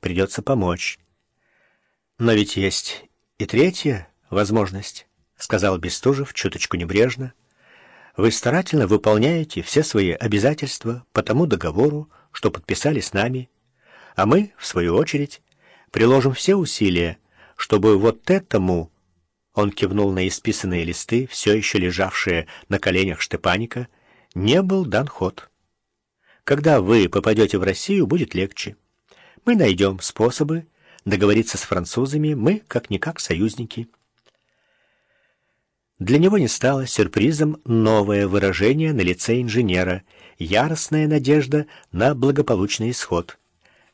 придется помочь. Но ведь есть и третья возможность, — сказал Бестужев чуточку небрежно. Вы старательно выполняете все свои обязательства по тому договору, что подписали с нами, а мы, в свою очередь, приложим все усилия, чтобы вот этому, он кивнул на исписанные листы, все еще лежавшие на коленях Штепаника, не был дан ход. Когда вы попадете в Россию, будет легче. Мы найдем способы договориться с французами, мы как-никак союзники. Для него не стало сюрпризом новое выражение на лице инженера, яростная надежда на благополучный исход.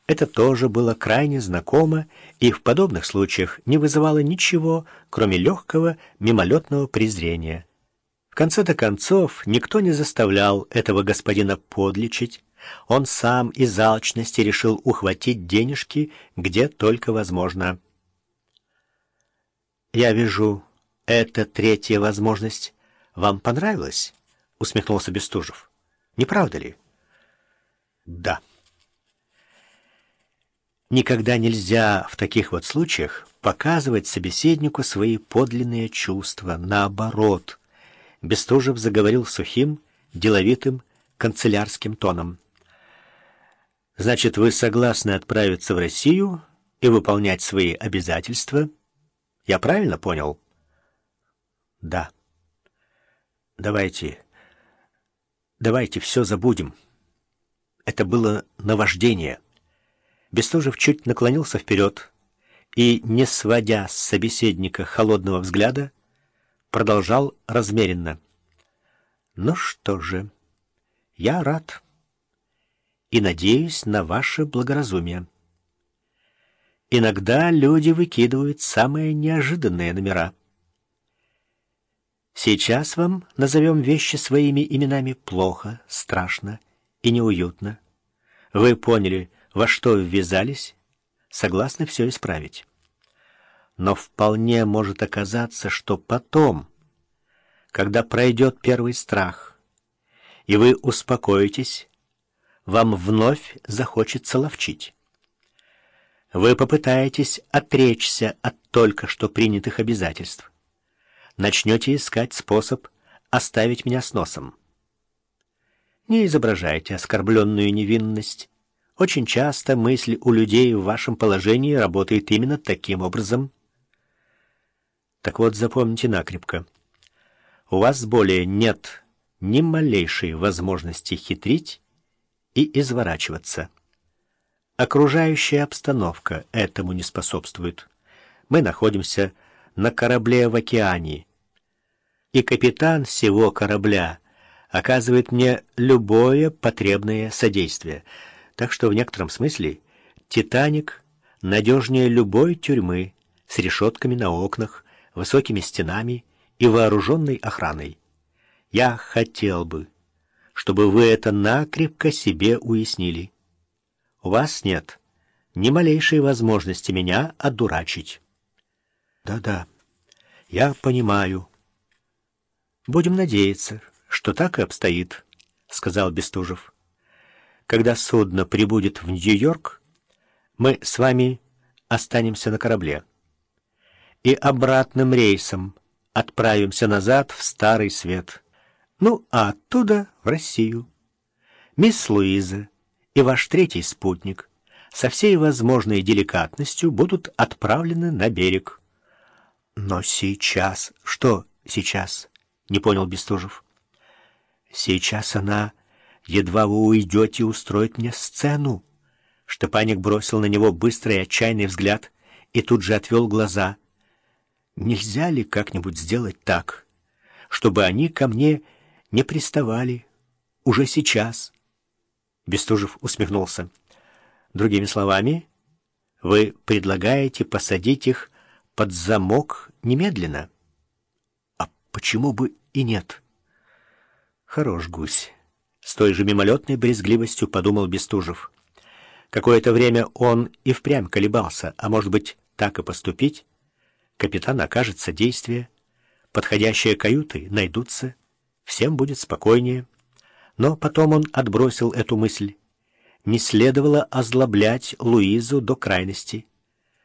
Это тоже было крайне знакомо и в подобных случаях не вызывало ничего, кроме легкого мимолетного презрения. В конце-то концов, никто не заставлял этого господина подлечить, он сам из алчности решил ухватить денежки где только возможно. «Я вижу, это третья возможность вам понравилась?» — усмехнулся Бестужев. «Не правда ли?» «Да». Никогда нельзя в таких вот случаях показывать собеседнику свои подлинные чувства. Наоборот, Бестужев заговорил сухим, деловитым, канцелярским тоном. Значит, вы согласны отправиться в Россию и выполнять свои обязательства? Я правильно понял? Да. Давайте, давайте все забудем. Это было наваждение. Бестужев чуть наклонился вперед и, не сводя с собеседника холодного взгляда, продолжал размеренно. Ну что же, я рад и надеюсь на ваше благоразумие. Иногда люди выкидывают самые неожиданные номера. Сейчас вам назовем вещи своими именами плохо, страшно и неуютно. Вы поняли, во что ввязались, согласны все исправить. Но вполне может оказаться, что потом, когда пройдет первый страх, и вы успокоитесь, вам вновь захочется ловчить. Вы попытаетесь отречься от только что принятых обязательств. Начнете искать способ оставить меня с носом. Не изображайте оскорбленную невинность. Очень часто мысль у людей в вашем положении работает именно таким образом. Так вот, запомните накрепко. У вас более нет ни малейшей возможности хитрить и изворачиваться. Окружающая обстановка этому не способствует. Мы находимся на корабле в океане, и капитан всего корабля оказывает мне любое потребное содействие, так что в некотором смысле «Титаник» надежнее любой тюрьмы с решетками на окнах, высокими стенами и вооруженной охраной. Я хотел бы, чтобы вы это накрепко себе уяснили. У вас нет ни малейшей возможности меня одурачить. Да-да, я понимаю. Будем надеяться, что так и обстоит, — сказал Бестужев. Когда судно прибудет в Нью-Йорк, мы с вами останемся на корабле и обратным рейсом отправимся назад в Старый Свет. Ну, а оттуда в Россию. Мисс Луиза и ваш третий спутник со всей возможной деликатностью будут отправлены на берег. Но сейчас... Что сейчас? Не понял Бестужев. Сейчас она, едва вы уйдете, устроит мне сцену. Штепаник бросил на него быстрый отчаянный взгляд и тут же отвел глаза. Нельзя ли как-нибудь сделать так, чтобы они ко мне не приставали уже сейчас. Бестужев усмехнулся. Другими словами, вы предлагаете посадить их под замок немедленно? А почему бы и нет? Хорош гусь. С той же мимолетной брезгливостью подумал Бестужев. Какое-то время он и впрямь колебался, а может быть, так и поступить? Капитан окажет содействие, подходящие каюты найдутся, всем будет спокойнее. Но потом он отбросил эту мысль. не следовало озлоблять Луизу до крайности.